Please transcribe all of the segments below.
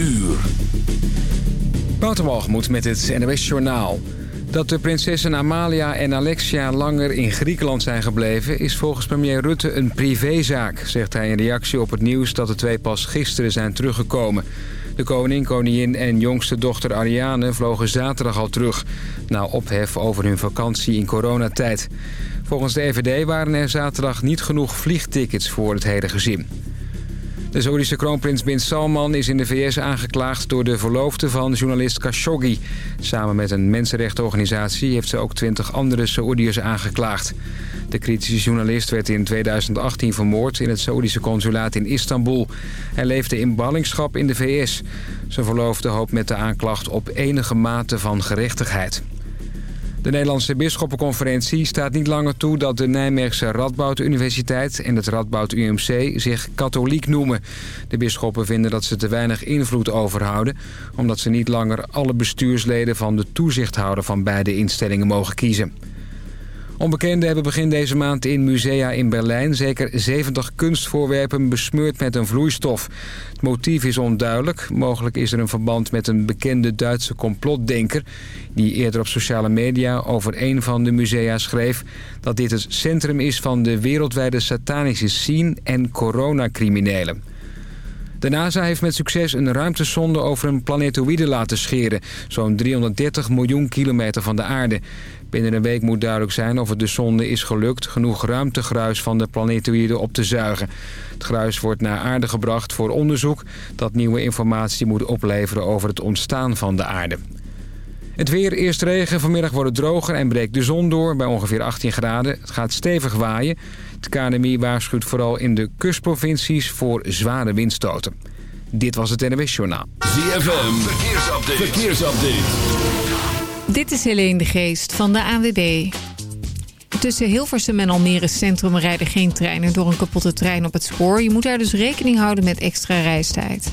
uur. Wouter met het NOS Journaal. Dat de prinsessen Amalia en Alexia langer in Griekenland zijn gebleven... is volgens premier Rutte een privézaak, zegt hij in reactie op het nieuws... dat de twee pas gisteren zijn teruggekomen. De koning, koningin en jongste dochter Ariane vlogen zaterdag al terug... na ophef over hun vakantie in coronatijd. Volgens de EVD waren er zaterdag niet genoeg vliegtickets voor het hele gezin. De Saoedische kroonprins Bin Salman is in de VS aangeklaagd door de verloofde van journalist Khashoggi. Samen met een mensenrechtenorganisatie heeft ze ook twintig andere Saoediërs aangeklaagd. De kritische journalist werd in 2018 vermoord in het Saoedische consulaat in Istanbul. Hij leefde in ballingschap in de VS. Zijn verloofde hoopt met de aanklacht op enige mate van gerechtigheid. De Nederlandse Bisschoppenconferentie staat niet langer toe dat de Nijmeegse Radboud Universiteit en het Radboud UMC zich katholiek noemen. De bisschoppen vinden dat ze te weinig invloed overhouden, omdat ze niet langer alle bestuursleden van de toezichthouder van beide instellingen mogen kiezen. Onbekenden hebben begin deze maand in musea in Berlijn... zeker 70 kunstvoorwerpen besmeurd met een vloeistof. Het motief is onduidelijk. Mogelijk is er een verband met een bekende Duitse complotdenker... die eerder op sociale media over een van de musea schreef... dat dit het centrum is van de wereldwijde satanische scene en coronacriminelen. De NASA heeft met succes een ruimtesonde over een planetoïde laten scheren. Zo'n 330 miljoen kilometer van de aarde. Binnen een week moet duidelijk zijn of het de sonde is gelukt... genoeg ruimtegruis van de planetoïde op te zuigen. Het gruis wordt naar aarde gebracht voor onderzoek... dat nieuwe informatie moet opleveren over het ontstaan van de aarde. Het weer, eerst regen, vanmiddag wordt het droger en breekt de zon door bij ongeveer 18 graden. Het gaat stevig waaien. Het KNMI waarschuwt vooral in de kustprovincies voor zware windstoten. Dit was het NWS Journaal. ZFM, verkeersupdate. verkeersupdate. Dit is Helene de Geest van de ANWB. Tussen Hilversum en Almere Centrum rijden geen treinen door een kapotte trein op het spoor. Je moet daar dus rekening houden met extra reistijd.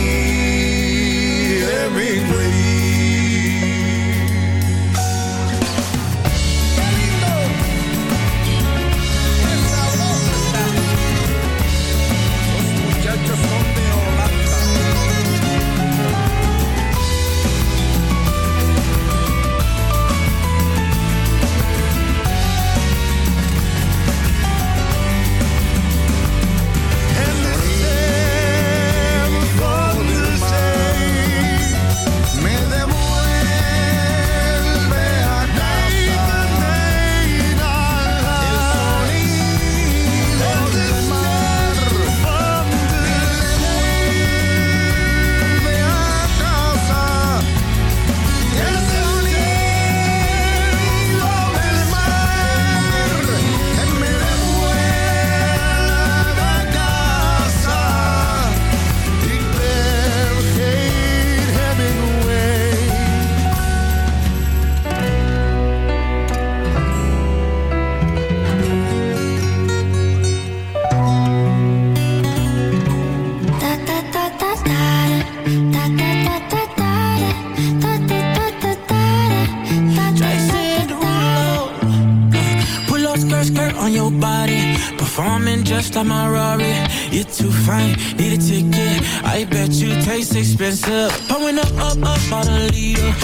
Need a ticket, I bet you taste expensive. Pouring up, up, up, on a leader.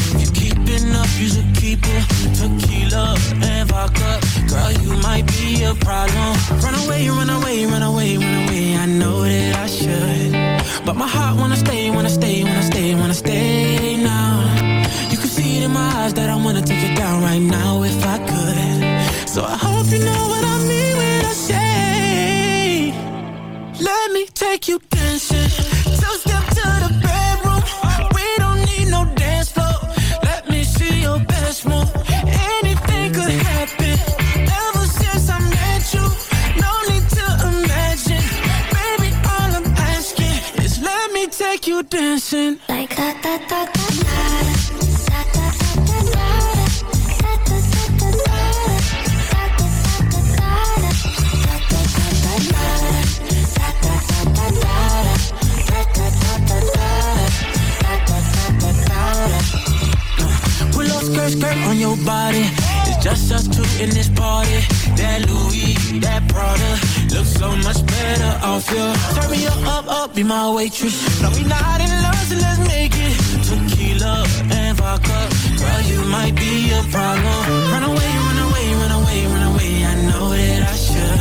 actress. No, we not in love, so let's make it tequila and vodka. Girl, you might be a problem. Run away, run away, run away, run away. I know that I should,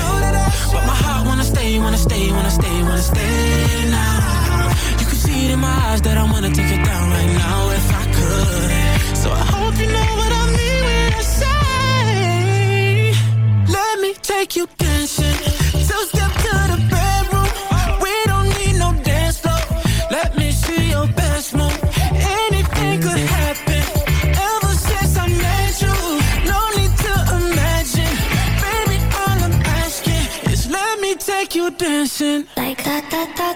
but my heart wanna stay, wanna stay, wanna stay, wanna stay now. You can see it in my eyes that I wanna take it down right now if I could. So I hope you know what I mean when I say, let me take you dancing. like that, that, that.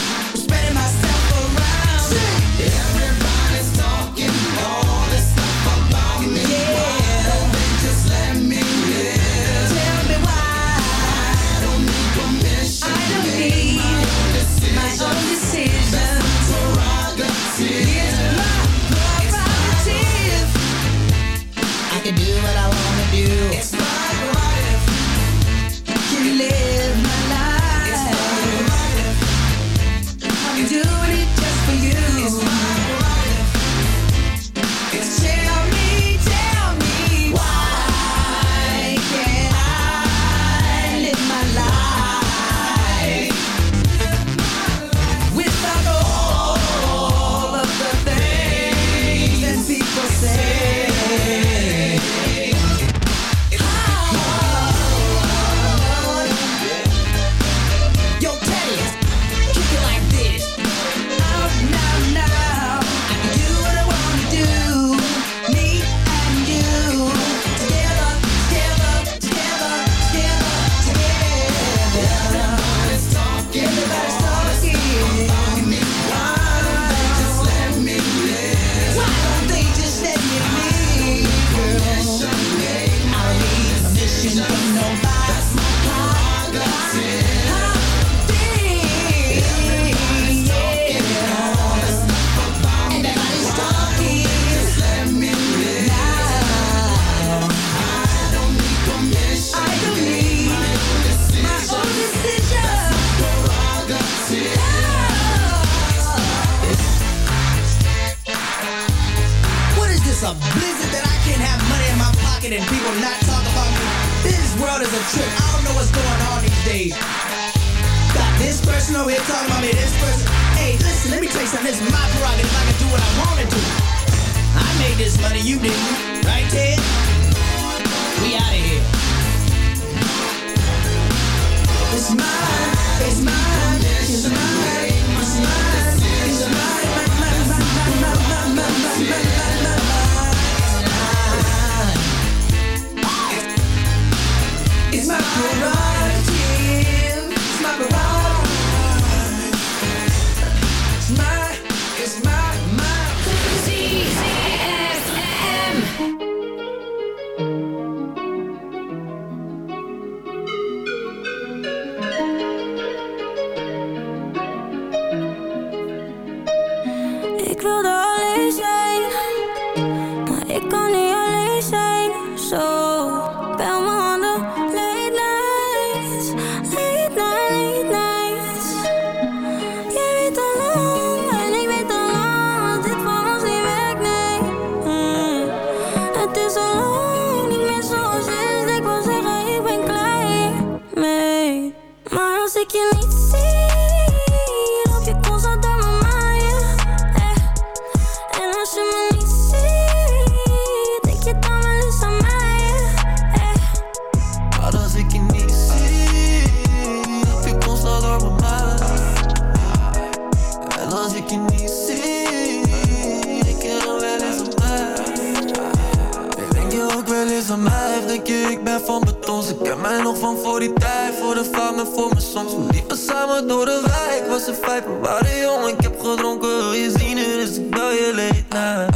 wijk, was een vijf, we waren jong Ik heb gedronken, wil je zien, dus ik bel je night.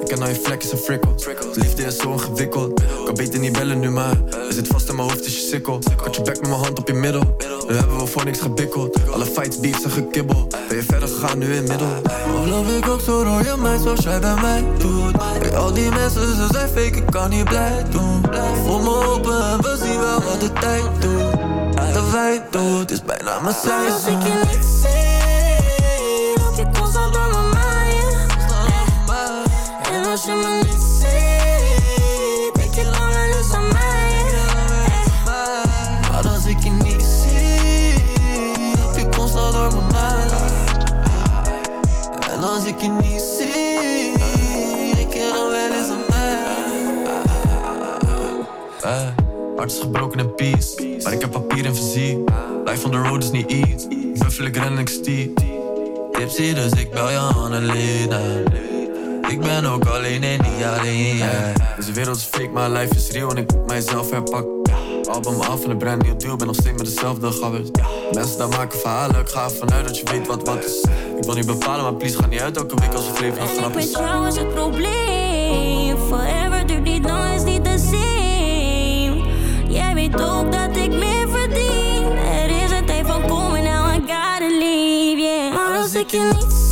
Ik ken al je vlekjes en frikkels Liefde is zo ingewikkeld. Kan beter niet bellen nu maar Je zit vast in mijn hoofd, is je sikkel. Kat je bek met mijn hand op je middel. Nu hebben we voor niks gebikkeld. Alle fights, beefs en gekibbel. Ben je verder gegaan nu in middel? Geloof ik ook zo door je meid zoals jij bij mij doet. Hey, al die mensen, ze zijn fake, ik kan niet blij doen. Voel me open en we zien wel wat de tijd doet. De wij doet, is bijna mijn Maar als ik je seizoen niet zie, loop je constant door mijn mind. En als je me niet ziet, denk je langer dus aan mij. Maar als ik je niet zie, loop je constant door mijn mind En als ik je niet zie, denk je dan wel eens aan mij hart is gebroken in peace. Maar ik heb papier en fysiek Life on the road is niet easy Buffel, ik ren en ik stiek Tipsy, dus ik bel je Annelena Ik ben ook alleen en niet alleen, yeah. Deze wereld is fake, maar life is real en ik moet mijzelf herpakken. Album af en een brand nieuw deal, ben nog steeds met dezelfde gabbers. Mensen daar maken verhalen, ik ga ervan uit dat je weet wat wat is. Ik wil niet bepalen, maar please ga niet uit elke week als het leven nog grap is. jou is het probleem. Forever duurt niet lang, is niet de same. Jij weet ook dat ik meer Maar als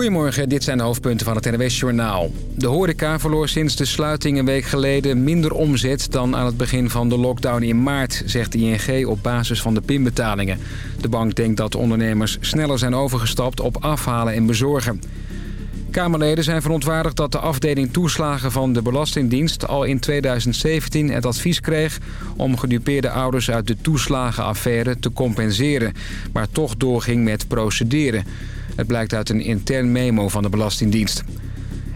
Goedemorgen, dit zijn de hoofdpunten van het NWS-journaal. De horeca verloor sinds de sluiting een week geleden minder omzet... dan aan het begin van de lockdown in maart, zegt ING op basis van de pinbetalingen. De bank denkt dat ondernemers sneller zijn overgestapt op afhalen en bezorgen. Kamerleden zijn verontwaardigd dat de afdeling toeslagen van de Belastingdienst... al in 2017 het advies kreeg om gedupeerde ouders uit de toeslagenaffaire te compenseren... maar toch doorging met procederen. Het blijkt uit een intern memo van de Belastingdienst.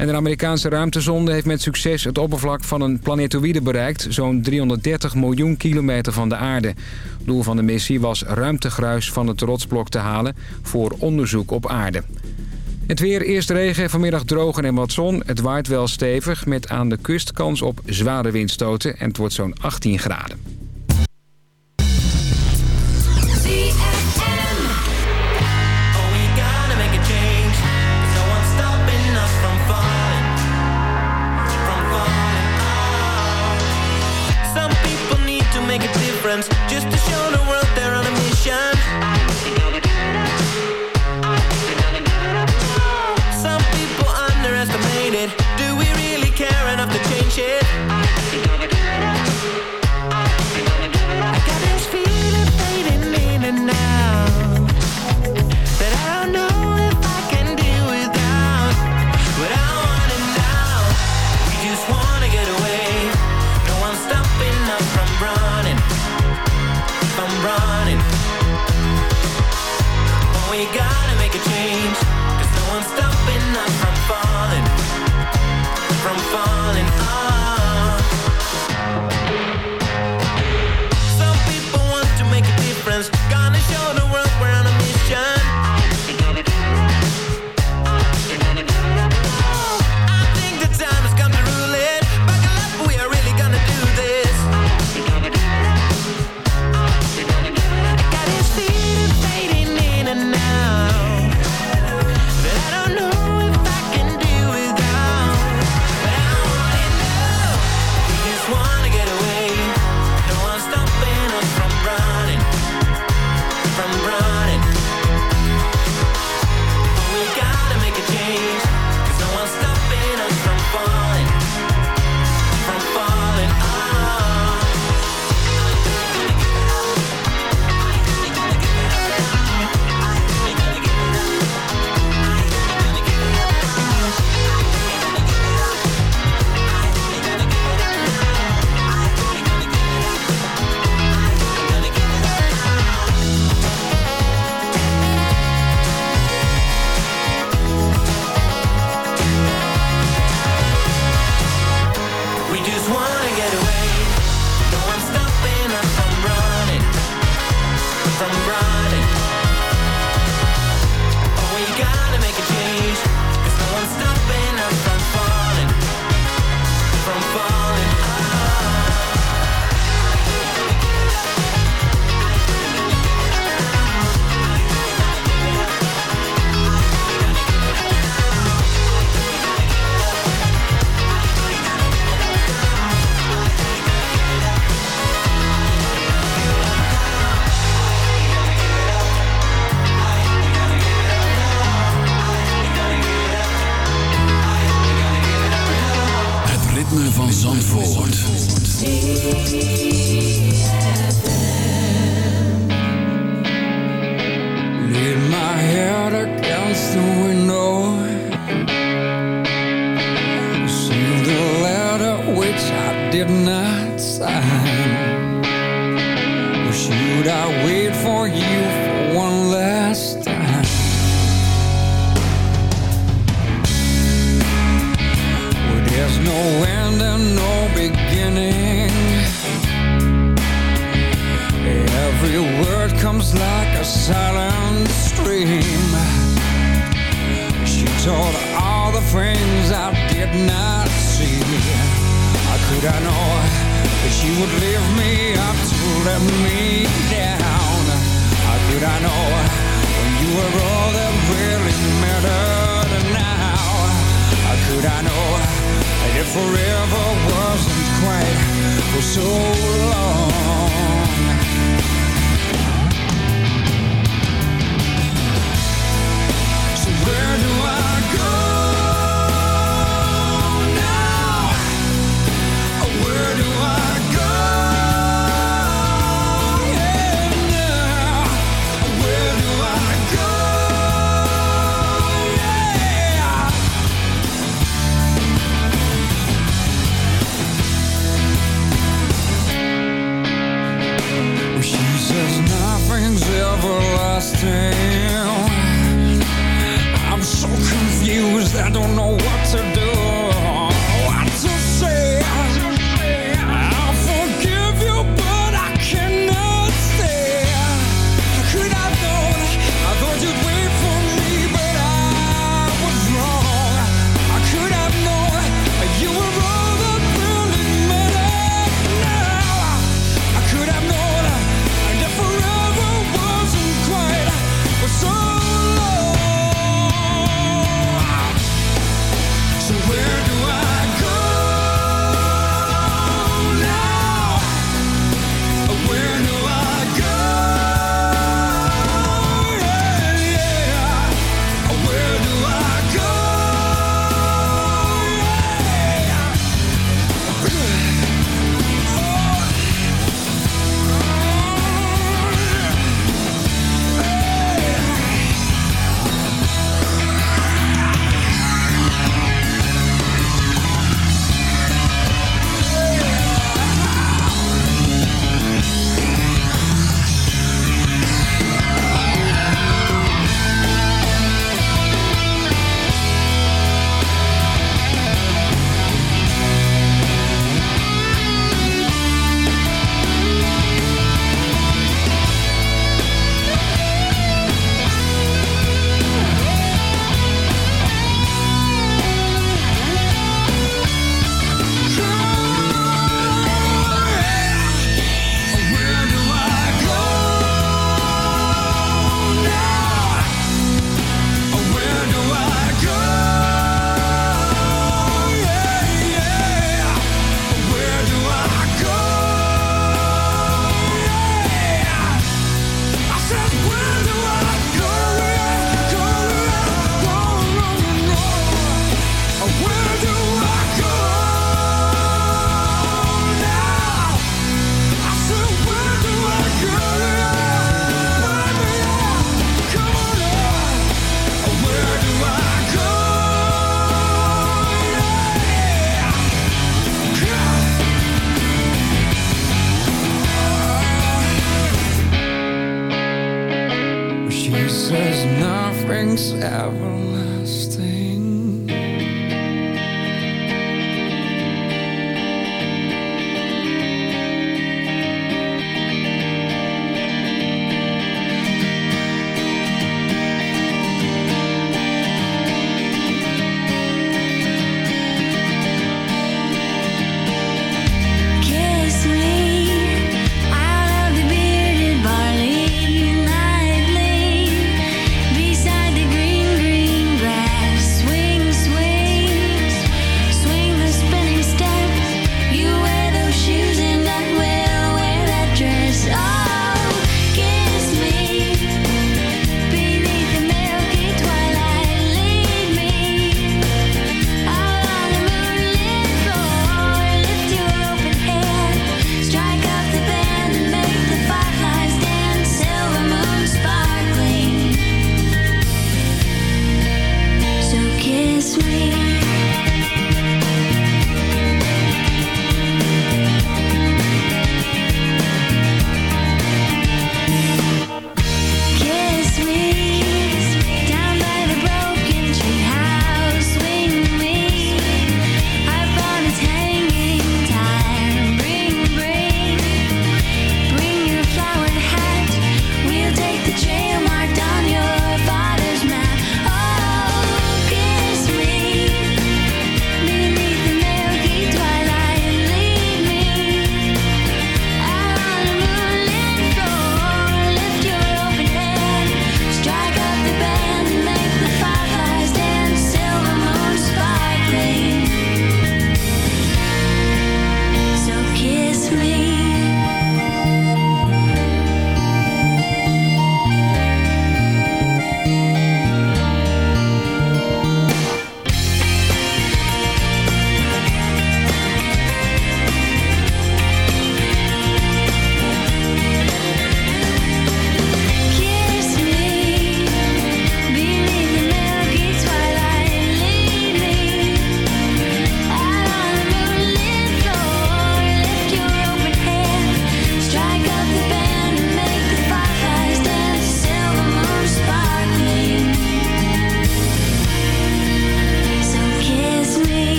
En de Amerikaanse ruimtezonde heeft met succes het oppervlak van een planetoïde bereikt... zo'n 330 miljoen kilometer van de aarde. Doel van de missie was ruimtegruis van het rotsblok te halen... voor onderzoek op aarde. Het weer, eerst regen, vanmiddag droog en wat zon. Het waait wel stevig, met aan de kust kans op zware windstoten... en het wordt zo'n 18 graden. Let me down? How could I know when you were all that really mattered now? How could I know that if forever wasn't quite for so long?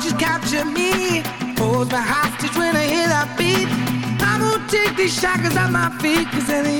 just capture me? Hold my hostage when I hear that beat. I won't take these shackles off my feet, cause any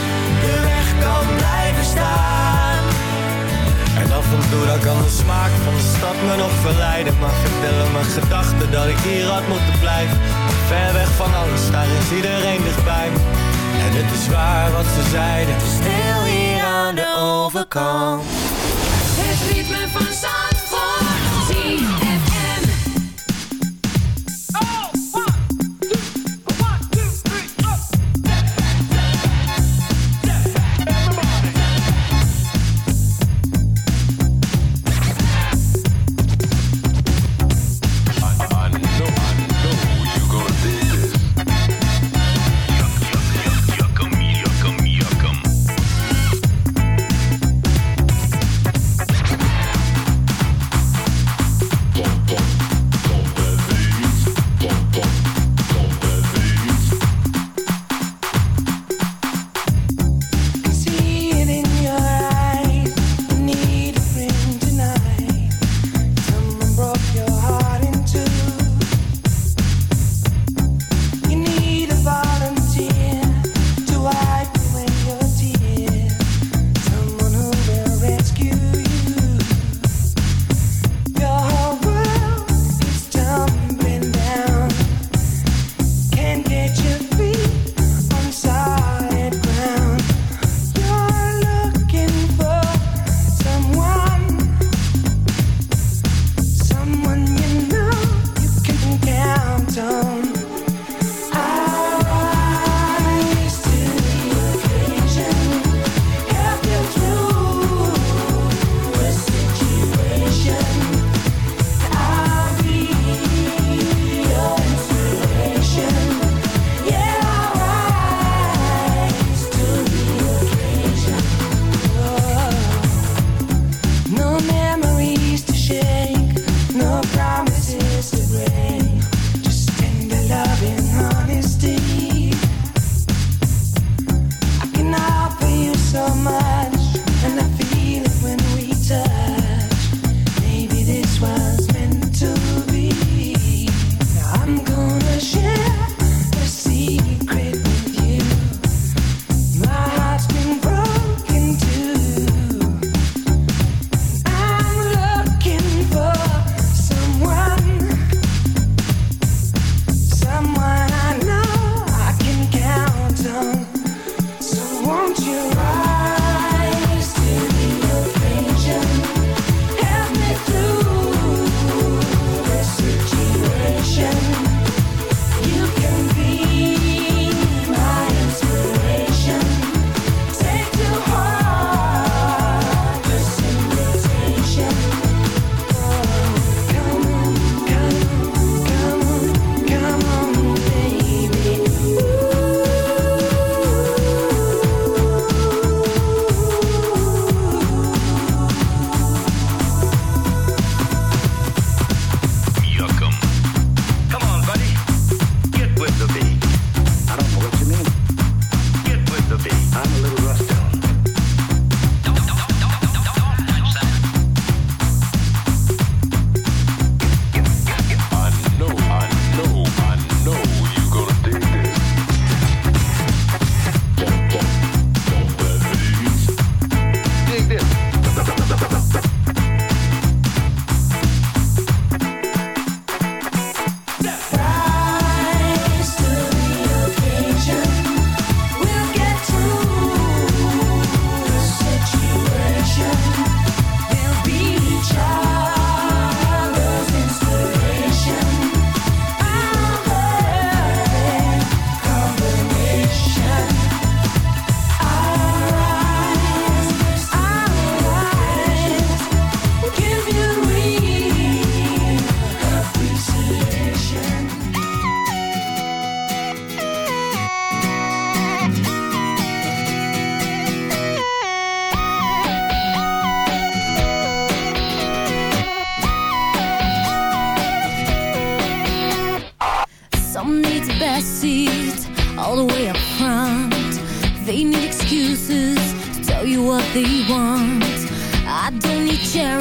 af en dan kan de smaak van de stad me nog verleiden. Maar vertellen mijn gedachten dat ik hier had moeten blijven. Ver weg van alles, daar is iedereen dichtbij me. En het is waar wat ze zeiden. Stil hier aan de overkant. Het ritme van Zandvoort.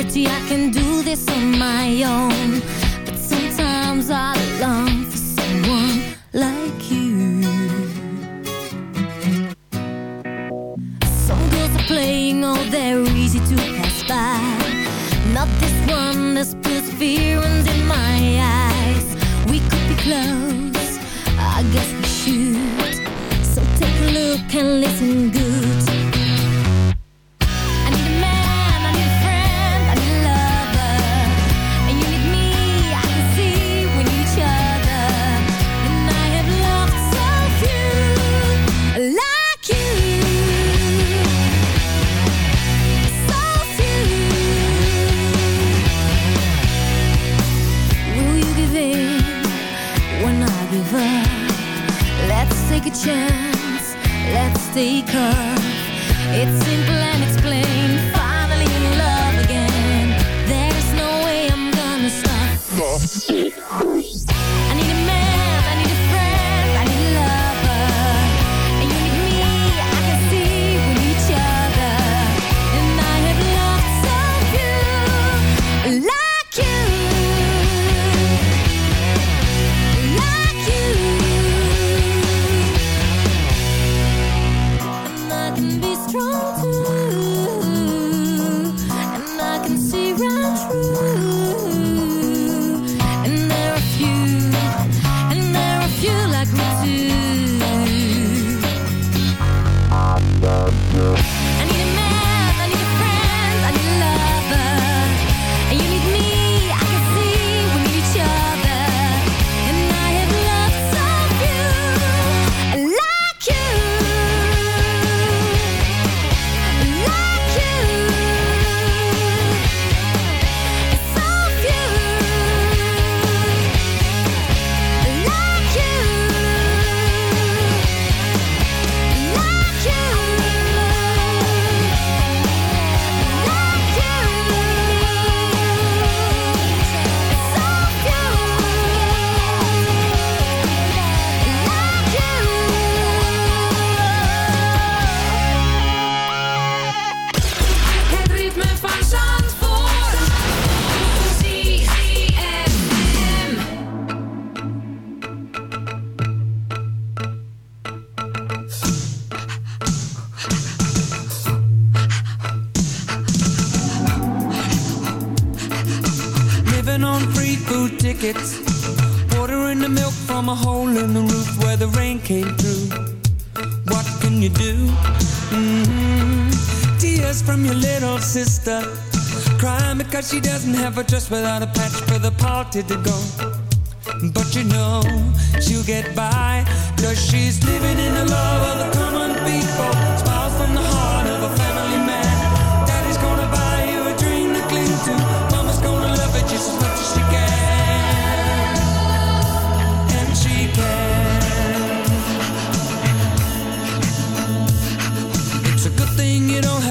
I can do this on my own. But sometimes all alone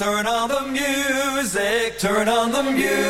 Turn on the music, turn on the music.